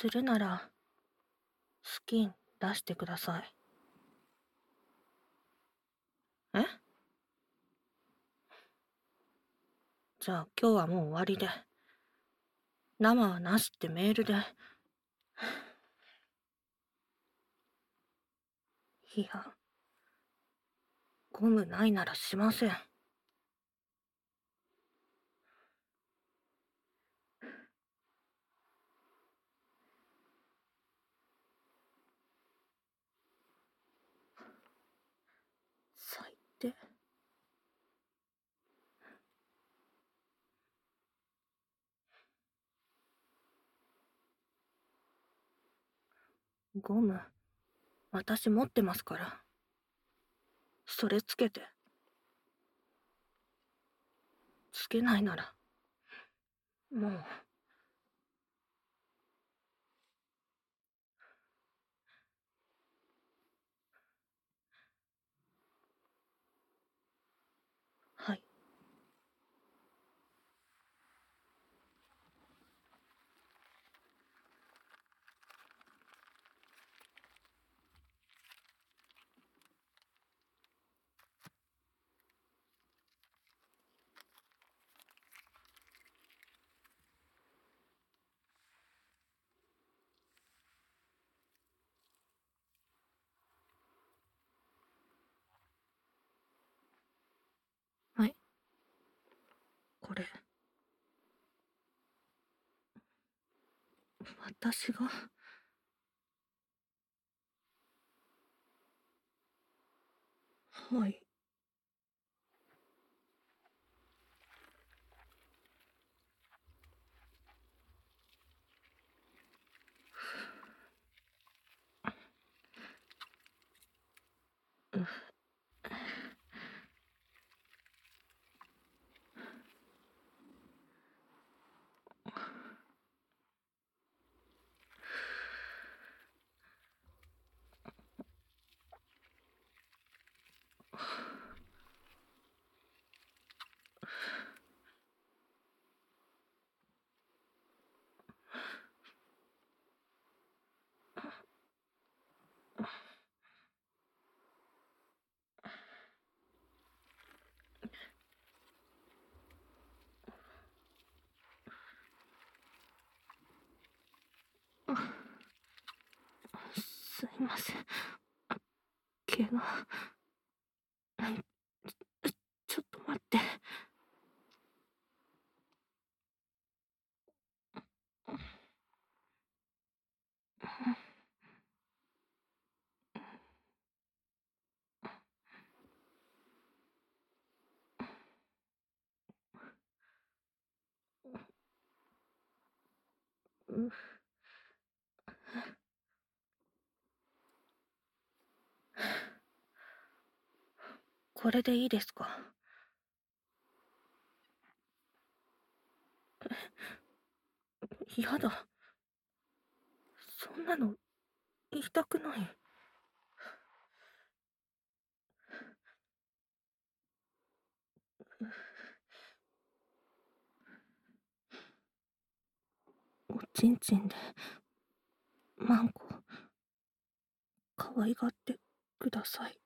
するなら、スキン出してください。え？じゃあ今日はもう終わりで。生はなしってメールで。いや、ゴムないならしません。ゴム、私持ってますから。それつけて。つけないなら、もう。はい。はい。これ。私がはい。うすいません。怪我。ちょっと待って。うこれでいいですか、やだ。そんなの、言いたくない。おちんちんで、マンコ、可愛がってください。